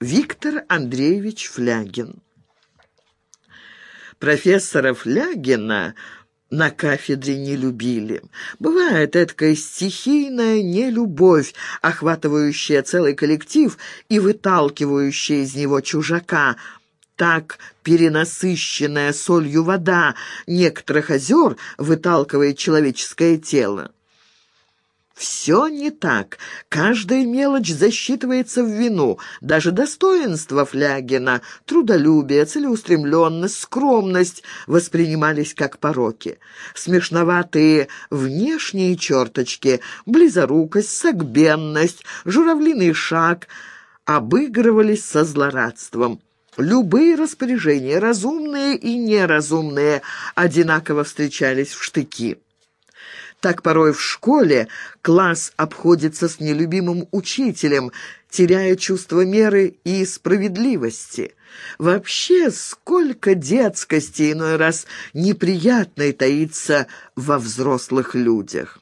Виктор Андреевич Флягин. Профессора Флягина на кафедре не любили. Бывает эткая стихийная нелюбовь, охватывающая целый коллектив и выталкивающая из него чужака. Так перенасыщенная солью вода некоторых озер выталкивает человеческое тело. Все не так. Каждая мелочь засчитывается в вину. Даже достоинства Флягина, трудолюбие, целеустремленность, скромность воспринимались как пороки. Смешноватые внешние черточки, близорукость, согбенность, журавлиный шаг обыгрывались со злорадством. Любые распоряжения, разумные и неразумные, одинаково встречались в штыки. Так порой в школе класс обходится с нелюбимым учителем, теряя чувство меры и справедливости. Вообще, сколько детскости иной раз неприятной таится во взрослых людях.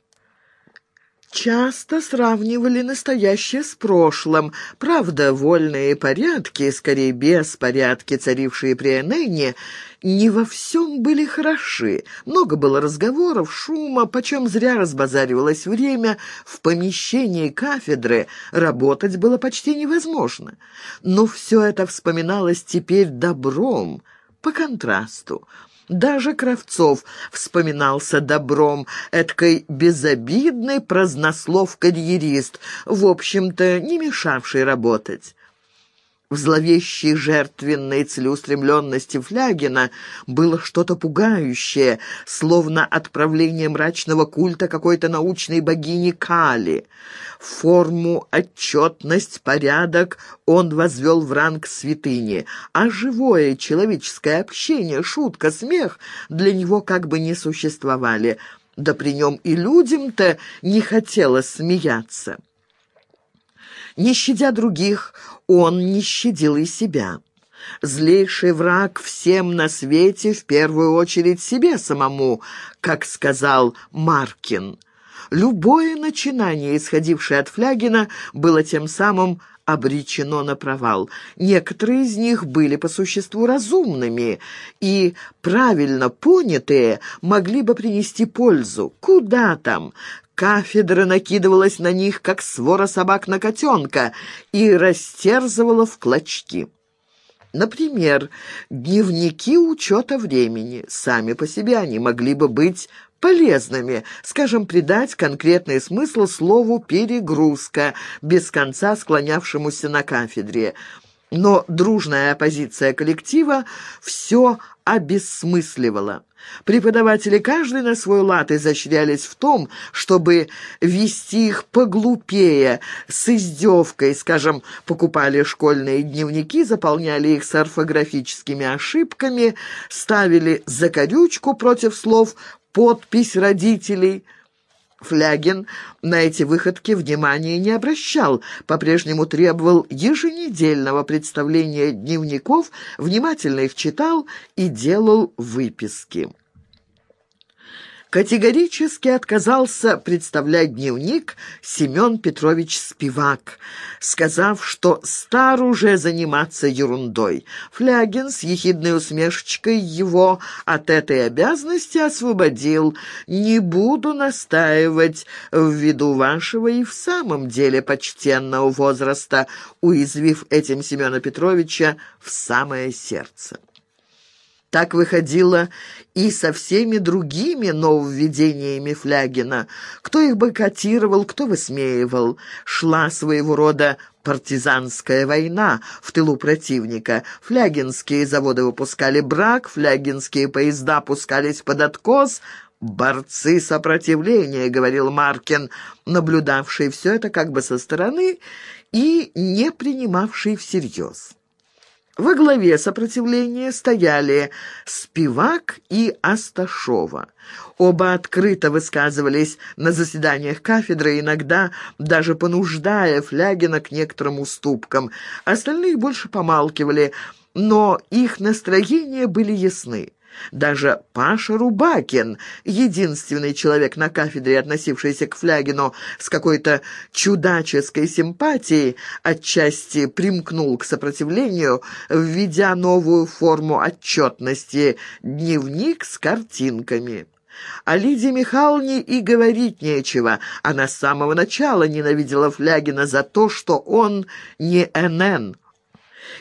Часто сравнивали настоящее с прошлым. Правда, вольные порядки, скорее беспорядки, царившие при Энене, не во всем были хороши. Много было разговоров, шума, почем зря разбазаривалось время. В помещении кафедры работать было почти невозможно. Но все это вспоминалось теперь добром, по контрасту. Даже Кравцов вспоминался добром, эткой безобидный празднослов-карьерист, в общем-то, не мешавший работать. В зловещей жертвенной целеустремленности Флягина было что-то пугающее, словно отправление мрачного культа какой-то научной богини Кали. Форму, отчетность, порядок он возвел в ранг святыни, а живое человеческое общение, шутка, смех для него как бы не существовали. Да при нем и людям-то не хотелось смеяться. Не щадя других, он не щадил и себя. Злейший враг всем на свете, в первую очередь себе самому, как сказал Маркин. Любое начинание, исходившее от Флягина, было тем самым обречено на провал. Некоторые из них были по существу разумными и, правильно понятые, могли бы принести пользу. Куда там? Кафедра накидывалась на них, как свора собак на котенка, и растерзывала в клочки. Например, дневники учета времени. Сами по себе они могли бы быть полезными, скажем, придать конкретный смысл слову «перегрузка», без конца склонявшемуся на кафедре. Но дружная оппозиция коллектива все обесмысливала. Преподаватели каждый на свой лад изощрялись в том, чтобы вести их поглупее, с издевкой, скажем, покупали школьные дневники, заполняли их с орфографическими ошибками, ставили закорючку против слов «подпись родителей», Флягин на эти выходки внимания не обращал, по-прежнему требовал еженедельного представления дневников, внимательно их читал и делал выписки категорически отказался представлять дневник Семен Петрович Спивак, сказав, что стар уже заниматься ерундой. Флягин с ехидной усмешечкой его от этой обязанности освободил. «Не буду настаивать ввиду вашего и в самом деле почтенного возраста», уязвив этим Семена Петровича в самое сердце. Так выходило и со всеми другими нововведениями Флягина. Кто их бойкотировал, кто высмеивал. Шла своего рода партизанская война в тылу противника. Флягинские заводы выпускали брак, флягинские поезда пускались под откос. «Борцы сопротивления», — говорил Маркин, наблюдавший все это как бы со стороны и не принимавший всерьез. Во главе сопротивления стояли Спивак и Асташова. Оба открыто высказывались на заседаниях кафедры, иногда даже понуждая Флягина к некоторым уступкам. Остальные больше помалкивали, но их настроения были ясны. Даже Паша Рубакин, единственный человек на кафедре, относившийся к Флягину с какой-то чудаческой симпатией, отчасти примкнул к сопротивлению, введя новую форму отчетности – дневник с картинками. О Лидии Михайловне и говорить нечего. Она с самого начала ненавидела Флягина за то, что он не НН.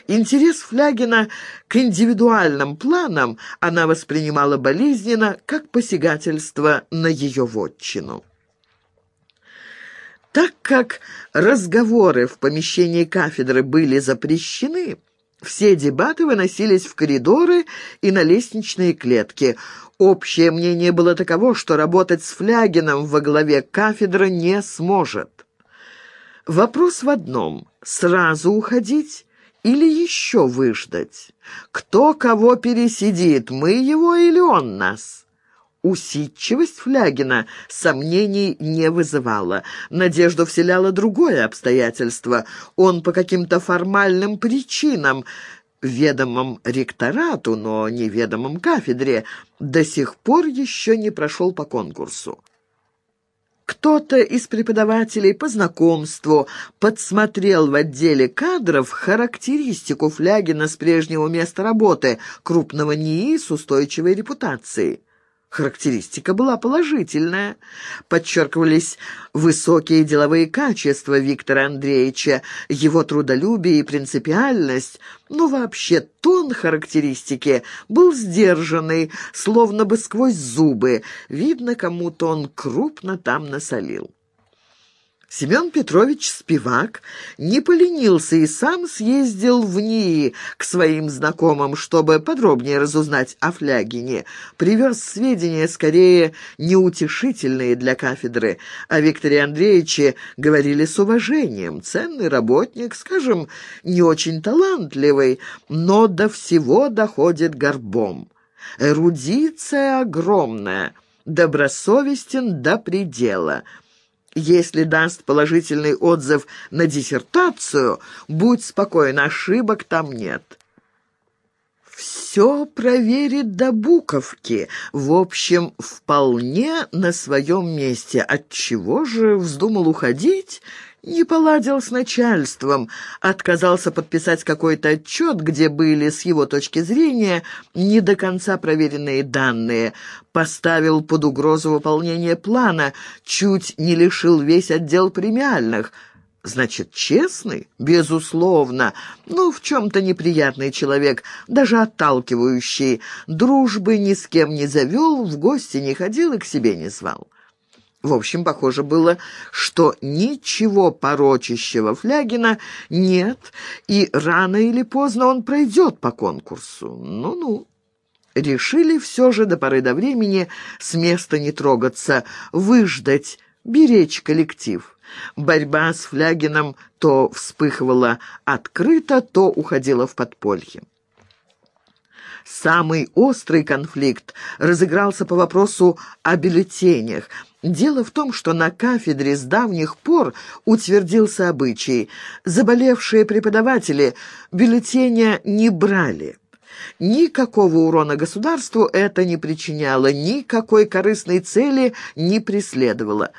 Интерес Флягина к индивидуальным планам она воспринимала болезненно, как посягательство на ее вотчину. Так как разговоры в помещении кафедры были запрещены, все дебаты выносились в коридоры и на лестничные клетки. Общее мнение было таково, что работать с Флягином во главе кафедры не сможет. Вопрос в одном — сразу уходить или еще выждать? Кто кого пересидит, мы его или он нас? Усидчивость Флягина сомнений не вызывала. Надежду вселяло другое обстоятельство. Он по каким-то формальным причинам, ведомым ректорату, но неведомым кафедре, до сих пор еще не прошел по конкурсу. Кто-то из преподавателей по знакомству подсмотрел в отделе кадров характеристику Флягина с прежнего места работы, крупного НИИ с устойчивой репутацией. Характеристика была положительная. Подчеркивались высокие деловые качества Виктора Андреевича, его трудолюбие и принципиальность. Но вообще тон характеристики был сдержанный, словно бы сквозь зубы. Видно, кому-то он крупно там насолил. Семен Петрович Спивак не поленился и сам съездил в НИИ к своим знакомым, чтобы подробнее разузнать о Флягине. Привез сведения, скорее, неутешительные для кафедры. О Викторе Андреевиче говорили с уважением. Ценный работник, скажем, не очень талантливый, но до всего доходит горбом. Эрудиция огромная, добросовестен до предела – если даст положительный отзыв на диссертацию, будь спокоен, ошибок там нет. Все проверит до буковки. В общем, вполне на своем месте. Отчего же вздумал уходить? Не поладил с начальством, отказался подписать какой-то отчет, где были, с его точки зрения, не до конца проверенные данные, поставил под угрозу выполнение плана, чуть не лишил весь отдел премиальных – Значит, честный? Безусловно. Ну, в чем-то неприятный человек, даже отталкивающий. Дружбы ни с кем не завел, в гости не ходил и к себе не звал. В общем, похоже было, что ничего порочащего Флягина нет, и рано или поздно он пройдет по конкурсу. Ну-ну. Решили все же до поры до времени с места не трогаться, выждать, беречь коллектив. Борьба с Флягином то вспыхивала открыто, то уходила в подполье. Самый острый конфликт разыгрался по вопросу о бюллетенях. Дело в том, что на кафедре с давних пор утвердился обычай. Заболевшие преподаватели бюллетеня не брали. Никакого урона государству это не причиняло, никакой корыстной цели не преследовало.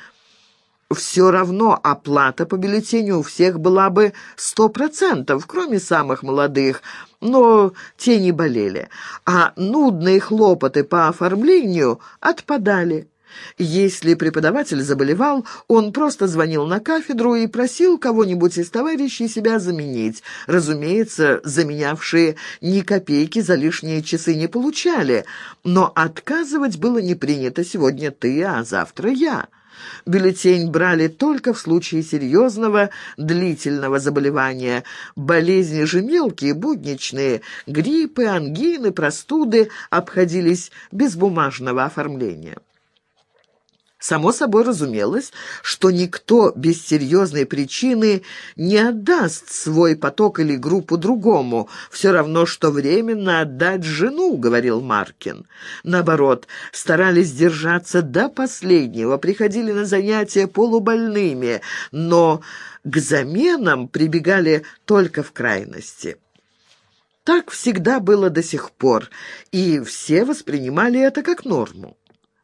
Все равно оплата по бюллетеню у всех была бы сто процентов, кроме самых молодых, но те не болели, а нудные хлопоты по оформлению отпадали. Если преподаватель заболевал, он просто звонил на кафедру и просил кого-нибудь из товарищей себя заменить. Разумеется, заменявшие ни копейки за лишние часы не получали, но отказывать было не принято сегодня ты, а завтра я. Бюллетень брали только в случае серьезного длительного заболевания. Болезни же мелкие, будничные, гриппы, ангины, простуды обходились без бумажного оформления. Само собой разумелось, что никто без серьезной причины не отдаст свой поток или группу другому, все равно, что временно отдать жену, говорил Маркин. Наоборот, старались держаться до последнего, приходили на занятия полубольными, но к заменам прибегали только в крайности. Так всегда было до сих пор, и все воспринимали это как норму.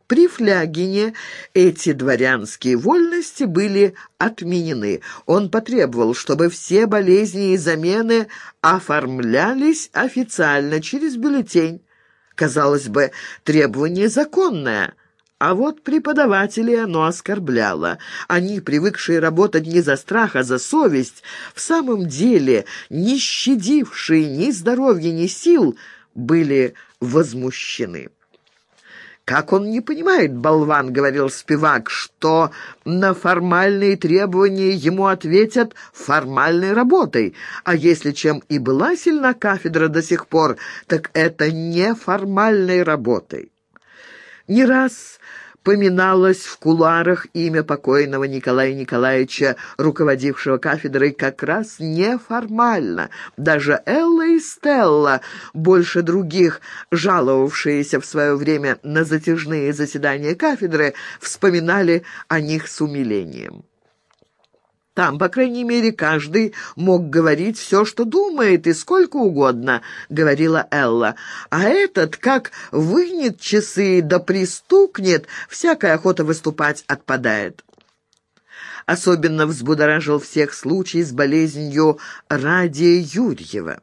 При Флягине эти дворянские вольности были отменены. Он потребовал, чтобы все болезни и замены оформлялись официально через бюллетень. Казалось бы, требование законное – а вот преподавателей оно оскорбляло. Они, привыкшие работать не за страх, а за совесть, в самом деле, не щадившие ни здоровья, ни сил, были возмущены. «Как он не понимает, болван, — говорил Спивак, — что на формальные требования ему ответят формальной работой, а если чем и была сильна кафедра до сих пор, так это неформальной работой». Не раз поминалось в куларах имя покойного Николая Николаевича, руководившего кафедрой как раз неформально. Даже Элла и Стелла, больше других, жаловавшиеся в свое время на затяжные заседания кафедры, вспоминали о них с умилением. Там, по крайней мере, каждый мог говорить все, что думает, и сколько угодно, — говорила Элла. А этот, как вынет часы да пристукнет, всякая охота выступать отпадает. Особенно взбудоражил всех случай с болезнью Радия Юрьева.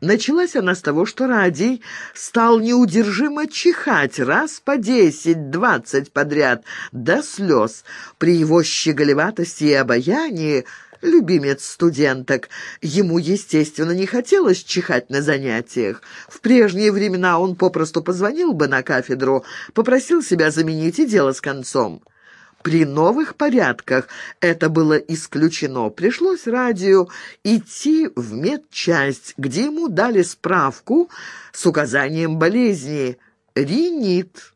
Началась она с того, что Радий стал неудержимо чихать раз по десять-двадцать подряд, до слез. При его щеголеватости и обаянии любимец студенток. Ему, естественно, не хотелось чихать на занятиях. В прежние времена он попросту позвонил бы на кафедру, попросил себя заменить и дело с концом. При новых порядках это было исключено. Пришлось радио идти в медчасть, где ему дали справку с указанием болезни – ринит.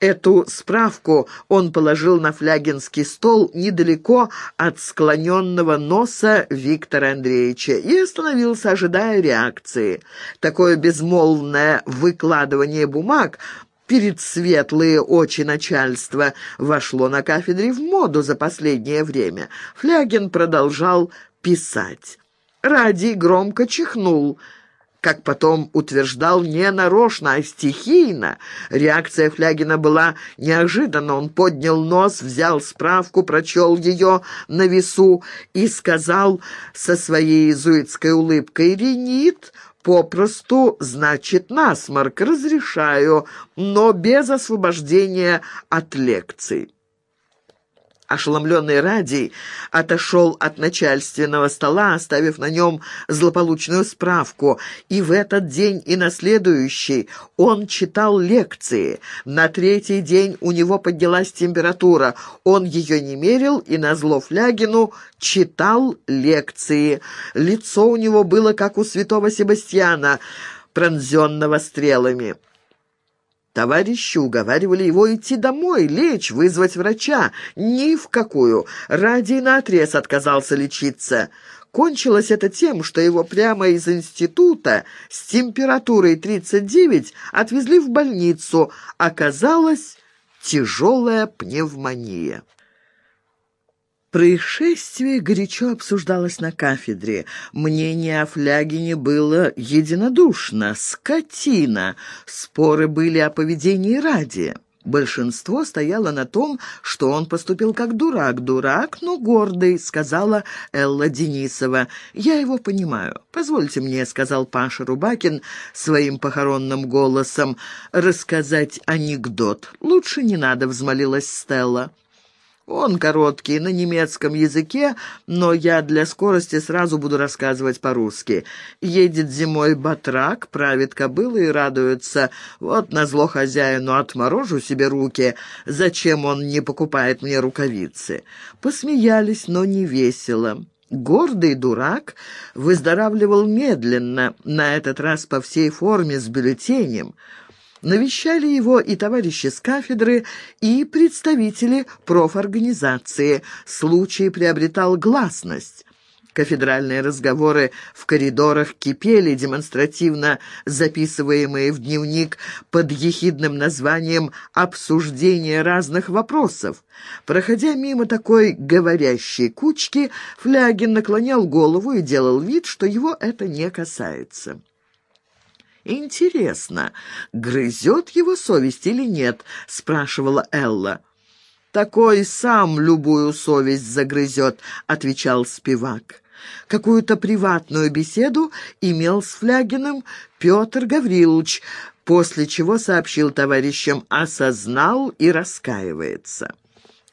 Эту справку он положил на флягинский стол недалеко от склоненного носа Виктора Андреевича и остановился, ожидая реакции. Такое безмолвное выкладывание бумаг перед светлые очи начальства вошло на кафедре в моду за последнее время. Флягин продолжал писать. Ради громко чихнул – как потом утверждал, не нарочно, а стихийно. Реакция Флягина была неожиданна. Он поднял нос, взял справку, прочел ее на весу и сказал со своей иезуитской улыбкой «Ренит попросту значит насморк, разрешаю, но без освобождения от лекций». Ошеломленный Радий отошел от начальственного стола, оставив на нем злополучную справку, и в этот день и на следующий он читал лекции. На третий день у него поднялась температура, он ее не мерил и на зло Флягину читал лекции. Лицо у него было, как у святого Себастьяна, пронзенного стрелами. Товарищи уговаривали его идти домой, лечь, вызвать врача. Ни в какую. Ради наотрез отказался лечиться. Кончилось это тем, что его прямо из института с температурой 39 отвезли в больницу. Оказалось тяжелая пневмония. Происшествие горячо обсуждалось на кафедре. Мнение о Флягине было единодушно. Скотина. Споры были о поведении ради. Большинство стояло на том, что он поступил как дурак. «Дурак, но гордый», — сказала Элла Денисова. «Я его понимаю. Позвольте мне», — сказал Паша Рубакин своим похоронным голосом, — «рассказать анекдот. Лучше не надо», — взмолилась Стелла. Он короткий, на немецком языке, но я для скорости сразу буду рассказывать по-русски. Едет зимой батрак, правит кобылы и радуется. Вот назло хозяину отморожу себе руки. Зачем он не покупает мне рукавицы? Посмеялись, но не весело. Гордый дурак выздоравливал медленно, на этот раз по всей форме с бюллетенем. Навещали его и товарищи с кафедры, и представители профорганизации. Случай приобретал гласность. Кафедральные разговоры в коридорах кипели, демонстративно записываемые в дневник под ехидным названием «Обсуждение разных вопросов». Проходя мимо такой говорящей кучки, Флягин наклонял голову и делал вид, что его это не касается. «Интересно, грызет его совесть или нет?» — спрашивала Элла. «Такой сам любую совесть загрызет», — отвечал Спивак. Какую-то приватную беседу имел с Флягиным Петр Гаврилович, после чего сообщил товарищам «осознал и раскаивается»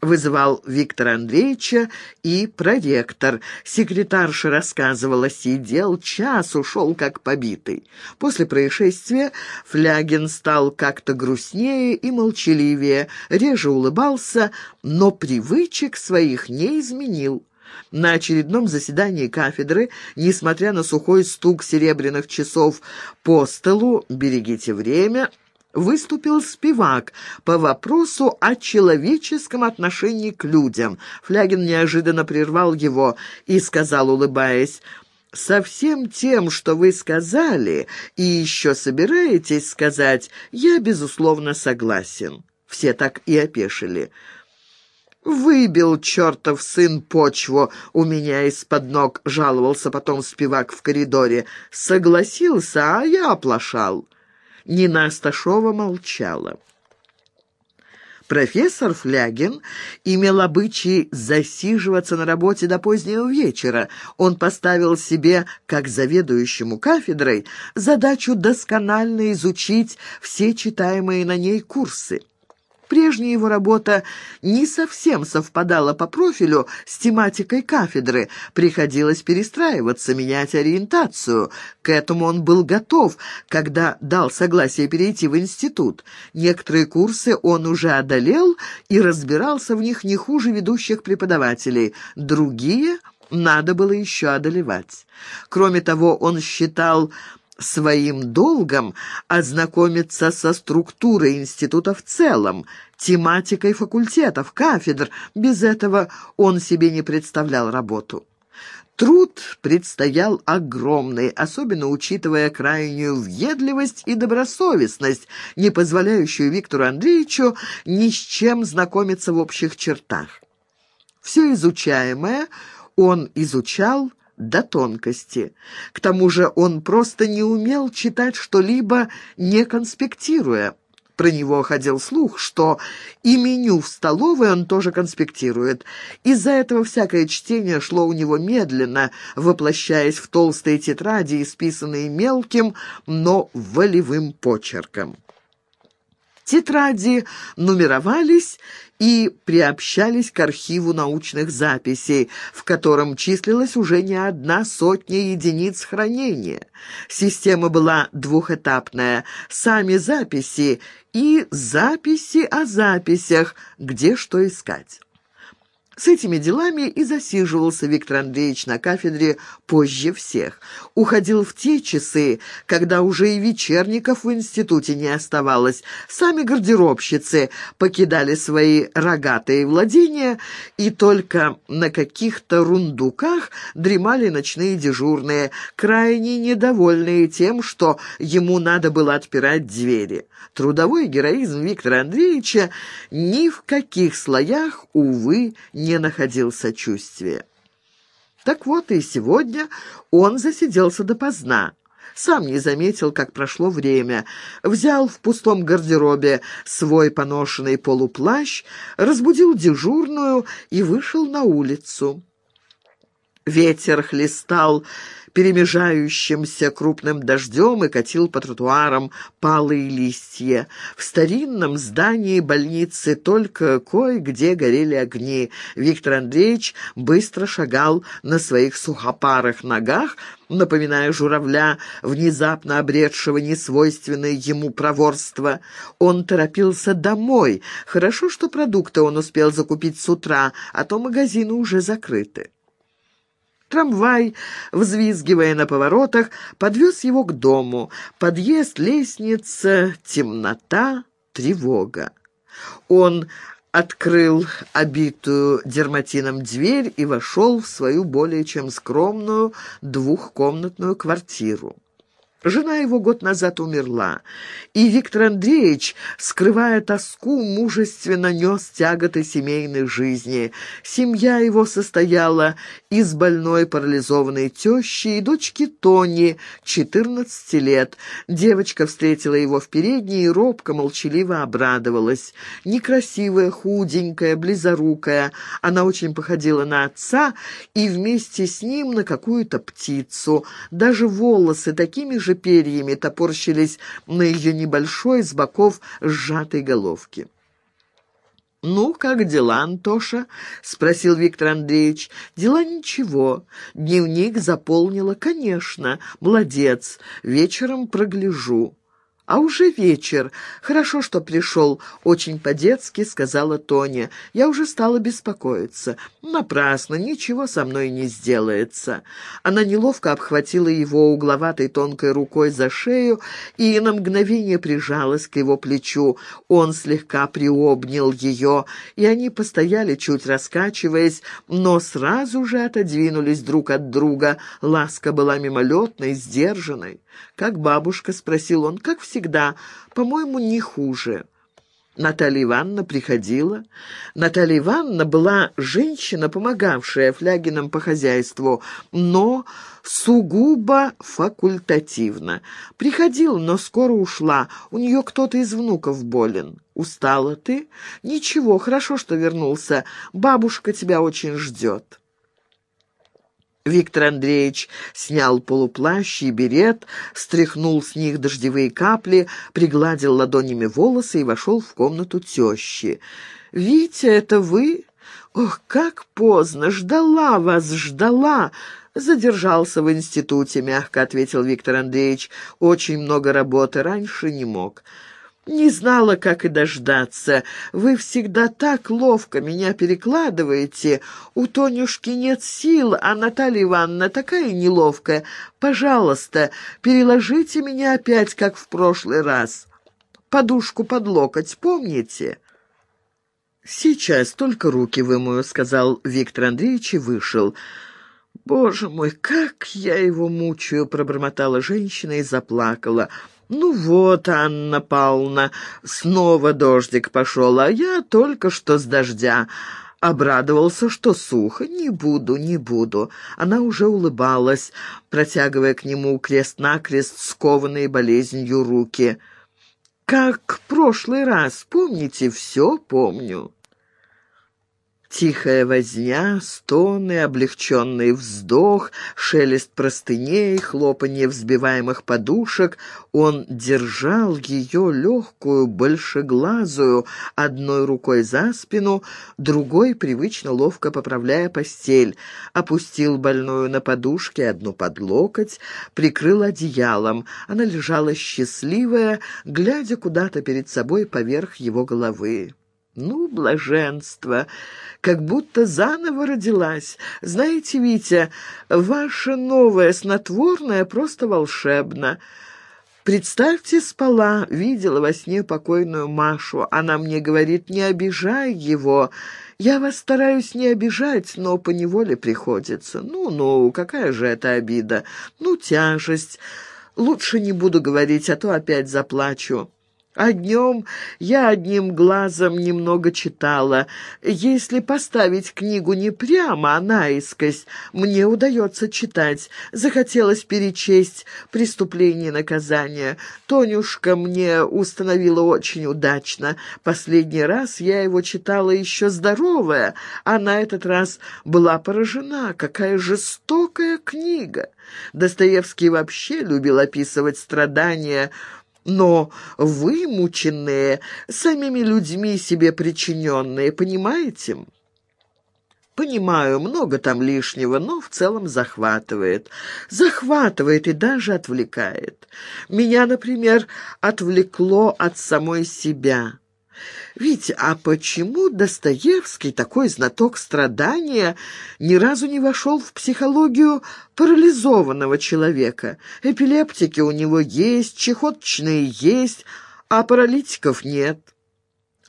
вызывал Виктора Андреевича и проректор. Секретарша рассказывала, сидел час, ушел как побитый. После происшествия Флягин стал как-то грустнее и молчаливее, реже улыбался, но привычек своих не изменил. На очередном заседании кафедры, несмотря на сухой стук серебряных часов по столу «Берегите время», выступил Спивак по вопросу о человеческом отношении к людям. Флягин неожиданно прервал его и сказал, улыбаясь, «Со всем тем, что вы сказали и еще собираетесь сказать, я, безусловно, согласен». Все так и опешили. «Выбил чертов сын почву у меня из-под ног», — жаловался потом Спивак в коридоре. «Согласился, а я оплошал». Нина Асташова молчала. Профессор Флягин имел обычай засиживаться на работе до позднего вечера. Он поставил себе, как заведующему кафедрой, задачу досконально изучить все читаемые на ней курсы. Прежняя его работа не совсем совпадала по профилю с тематикой кафедры. Приходилось перестраиваться, менять ориентацию. К этому он был готов, когда дал согласие перейти в институт. Некоторые курсы он уже одолел и разбирался в них не хуже ведущих преподавателей. Другие надо было еще одолевать. Кроме того, он считал своим долгом ознакомиться со структурой института в целом, тематикой факультетов, кафедр. Без этого он себе не представлял работу. Труд предстоял огромный, особенно учитывая крайнюю въедливость и добросовестность, не позволяющую Виктору Андреевичу ни с чем знакомиться в общих чертах. Все изучаемое он изучал до тонкости. К тому же он просто не умел читать что-либо, не конспектируя. Про него ходил слух, что и меню в столовой он тоже конспектирует. Из-за этого всякое чтение шло у него медленно, воплощаясь в толстые тетради, исписанные мелким, но волевым почерком. Тетради нумеровались и приобщались к архиву научных записей, в котором числилась уже не одна сотня единиц хранения. Система была двухэтапная. Сами записи и записи о записях, где что искать. С этими делами и засиживался Виктор Андреевич на кафедре позже всех. Уходил в те часы, когда уже и вечерников в институте не оставалось. Сами гардеробщицы покидали свои рогатые владения, и только на каких-то рундуках дремали ночные дежурные, крайне недовольные тем, что ему надо было отпирать двери. Трудовой героизм Виктора Андреевича ни в каких слоях, увы, не находил сочувствия. Так вот и сегодня он засиделся допоздна. Сам не заметил, как прошло время. Взял в пустом гардеробе свой поношенный полуплащ, разбудил дежурную и вышел на улицу. Ветер хлестал перемежающимся крупным дождем и катил по тротуарам палые листья. В старинном здании больницы только кое-где горели огни. Виктор Андреевич быстро шагал на своих сухопарых ногах, напоминая журавля, внезапно обретшего несвойственное ему проворство. Он торопился домой. Хорошо, что продукты он успел закупить с утра, а то магазины уже закрыты. Трамвай, взвизгивая на поворотах, подвез его к дому. Подъезд, лестница, темнота, тревога. Он открыл обитую дерматином дверь и вошел в свою более чем скромную двухкомнатную квартиру. Жена его год назад умерла, и Виктор Андреевич, скрывая тоску, мужественно нес тяготы семейной жизни. Семья его состояла из больной парализованной тещи и дочки Тони, 14 лет. Девочка встретила его в передней и робко, молчаливо обрадовалась. Некрасивая, худенькая, близорукая, она очень походила на отца и вместе с ним на какую-то птицу. Даже волосы такими же же перьями топорщились на ее небольшой с боков сжатой головке. «Ну, как дела, Антоша?» — спросил Виктор Андреевич. «Дела ничего. Дневник заполнила, конечно. Молодец. Вечером прогляжу». «А уже вечер. Хорошо, что пришел. Очень по-детски», — сказала Тоня. «Я уже стала беспокоиться. Напрасно, ничего со мной не сделается». Она неловко обхватила его угловатой тонкой рукой за шею и на мгновение прижалась к его плечу. Он слегка приобнял ее, и они постояли, чуть раскачиваясь, но сразу же отодвинулись друг от друга. Ласка была мимолетной, сдержанной. «Как бабушка?» — спросил он. «Как всегда. По-моему, не хуже». Наталья Ивановна приходила. Наталья Ивановна была женщина, помогавшая Флягинам по хозяйству, но сугубо факультативно. Приходила, но скоро ушла. У нее кто-то из внуков болен. «Устала ты?» «Ничего, хорошо, что вернулся. Бабушка тебя очень ждет». Виктор Андреевич снял полуплащ и берет, стряхнул с них дождевые капли, пригладил ладонями волосы и вошел в комнату тещи. «Витя, это вы? Ох, как поздно! Ждала вас, ждала!» «Задержался в институте», — мягко ответил Виктор Андреевич. «Очень много работы, раньше не мог». Не знала, как и дождаться. Вы всегда так ловко меня перекладываете. У Тонюшки нет сил, а Наталья Ивановна такая неловкая. Пожалуйста, переложите меня опять, как в прошлый раз. Подушку под локоть, помните?» «Сейчас только руки вымою», — сказал Виктор Андреевич и вышел. «Боже мой, как я его мучаю!» — пробормотала женщина и заплакала. «Ну вот, Анна Павловна, снова дождик пошел, а я только что с дождя». Обрадовался, что сухо. «Не буду, не буду». Она уже улыбалась, протягивая к нему крест-накрест скованные болезнью руки. «Как в прошлый раз, помните, все помню». Тихая возня, стоны, облегченный вздох, шелест простыней, хлопанье взбиваемых подушек. Он держал ее легкую, большеглазую, одной рукой за спину, другой привычно ловко поправляя постель. Опустил больную на подушке, одну под локоть, прикрыл одеялом. Она лежала счастливая, глядя куда-то перед собой поверх его головы. Ну, блаженство, как будто заново родилась. Знаете, Витя, ваше новое снотворное просто волшебно. Представьте, спала, видела во сне покойную Машу. Она мне говорит, не обижай его. Я вас стараюсь не обижать, но поневоле приходится. Ну-ну, какая же это обида? Ну, тяжесть. Лучше не буду говорить, а то опять заплачу. Днем я одним глазом немного читала. Если поставить книгу не прямо, а наискось, мне удается читать. Захотелось перечесть «Преступление и наказание». Тонюшка мне установила очень удачно. Последний раз я его читала еще здоровая, а на этот раз была поражена. Какая жестокая книга! Достоевский вообще любил описывать страдания, но вымученные, самими людьми себе причиненные, понимаете? Понимаю, много там лишнего, но в целом захватывает. Захватывает и даже отвлекает. Меня, например, отвлекло от самой себя. Ведь а почему Достоевский, такой знаток страдания, ни разу не вошел в психологию парализованного человека? Эпилептики у него есть, чехоточные есть, а паралитиков нет.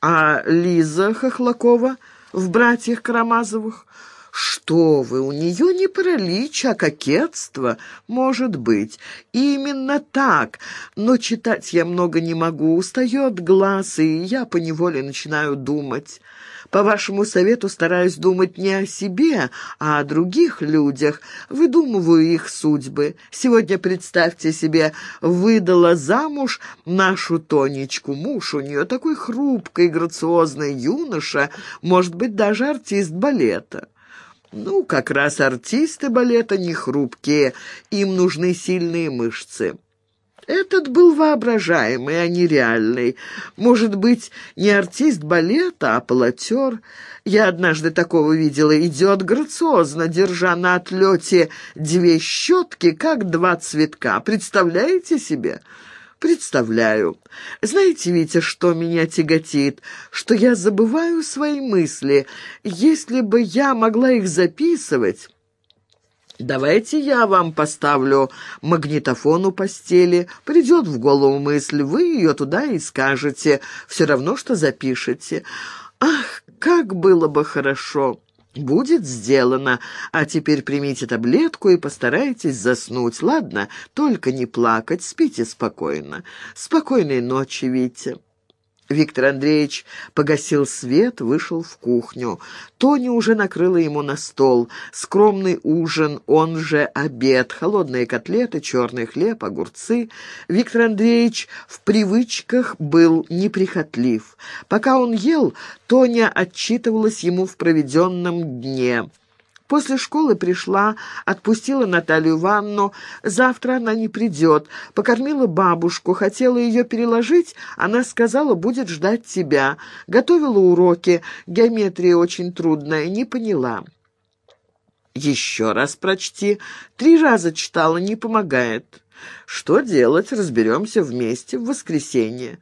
А Лиза Хохлакова в «Братьях Карамазовых»? «Что вы, у нее не паралич, а кокетство. Может быть. Именно так. Но читать я много не могу. Устает глаз, и я поневоле начинаю думать». По вашему совету стараюсь думать не о себе, а о других людях. Выдумываю их судьбы. Сегодня, представьте себе, выдала замуж нашу Тонечку. Муж у нее такой хрупкий, грациозный юноша, может быть, даже артист балета. Ну, как раз артисты балета не хрупкие, им нужны сильные мышцы. Этот был воображаемый, а не реальный. Может быть, не артист балета, а полотер. Я однажды такого видела. Идет грациозно, держа на отлете две щетки, как два цветка. Представляете себе? Представляю. Знаете, Витя, что меня тяготит? Что я забываю свои мысли. Если бы я могла их записывать... «Давайте я вам поставлю магнитофон у постели. Придет в голову мысль, вы ее туда и скажете. Все равно, что запишете. Ах, как было бы хорошо!» «Будет сделано. А теперь примите таблетку и постарайтесь заснуть. Ладно? Только не плакать. Спите спокойно. Спокойной ночи, Витя». Виктор Андреевич погасил свет, вышел в кухню. Тоня уже накрыла ему на стол. Скромный ужин, он же обед, холодные котлеты, черный хлеб, огурцы. Виктор Андреевич в привычках был неприхотлив. Пока он ел, Тоня отчитывалась ему в проведенном дне. После школы пришла, отпустила Наталью Ивановну. Завтра она не придет. Покормила бабушку, хотела ее переложить. Она сказала, будет ждать тебя. Готовила уроки. Геометрия очень трудная, не поняла. «Еще раз прочти. Три раза читала, не помогает. Что делать, разберемся вместе в воскресенье»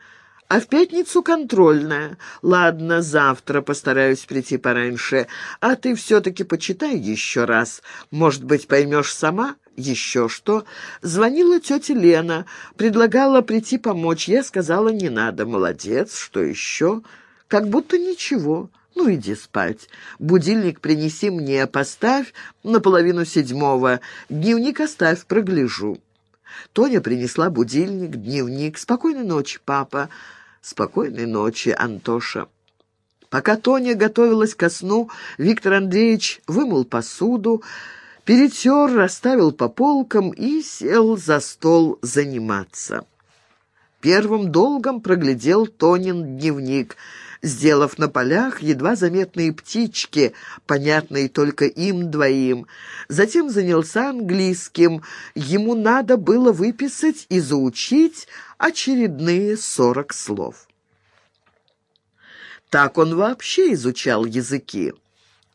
а в пятницу контрольная. Ладно, завтра постараюсь прийти пораньше, а ты все-таки почитай еще раз. Может быть, поймешь сама?» еще что. Звонила тетя Лена, предлагала прийти помочь. Я сказала, не надо. Молодец, что еще? Как будто ничего. Ну, иди спать. Будильник принеси мне, поставь на половину седьмого. Дневник оставь, прогляжу. Тоня принесла будильник, дневник. Спокойной ночи, папа. Спокойной ночи, Антоша. Пока Тоня готовилась ко сну, Виктор Андреевич вымыл посуду, перетер, расставил по полкам и сел за стол заниматься. Первым долгом проглядел Тонин дневник, сделав на полях едва заметные птички, понятные только им двоим. Затем занялся английским. Ему надо было выписать и заучить очередные сорок слов. Так он вообще изучал языки.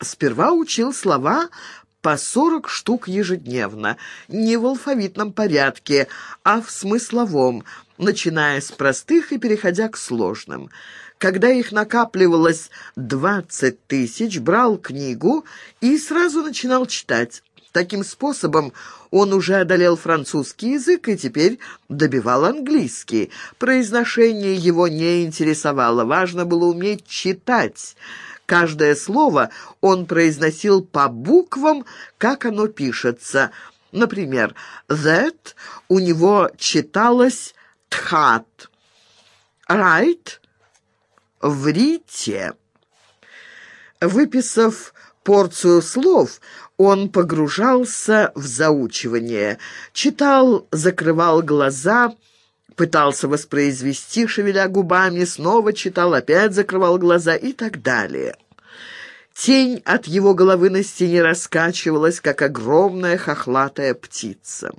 Сперва учил слова по сорок штук ежедневно, не в алфавитном порядке, а в смысловом, начиная с простых и переходя к сложным. Когда их накапливалось двадцать тысяч, брал книгу и сразу начинал читать. Таким способом он уже одолел французский язык и теперь добивал английский. Произношение его не интересовало, важно было уметь читать. Каждое слово он произносил по буквам, как оно пишется. Например, «that» у него читалось «тхат», «right» — «врите». Выписав порцию слов, он погружался в заучивание, читал, закрывал глаза, пытался воспроизвести, шевеля губами, снова читал, опять закрывал глаза и так далее. Тень от его головы на стене раскачивалась, как огромная хохлатая птица.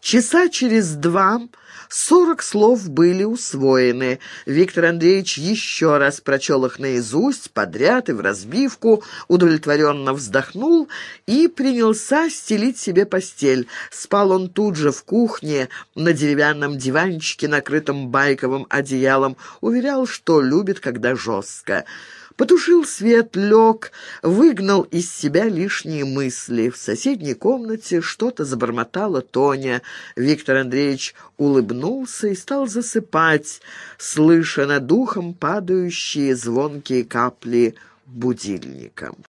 Часа через два Сорок слов были усвоены. Виктор Андреевич еще раз прочел их наизусть, подряд и в разбивку, удовлетворенно вздохнул и принялся стелить себе постель. Спал он тут же в кухне, на деревянном диванчике, накрытом байковым одеялом. Уверял, что любит, когда жестко. Потушил свет, лег, выгнал из себя лишние мысли. В соседней комнате что-то забормотала Тоня. Виктор Андреевич улыбнулся и стал засыпать, слыша над ухом падающие звонкие капли будильника.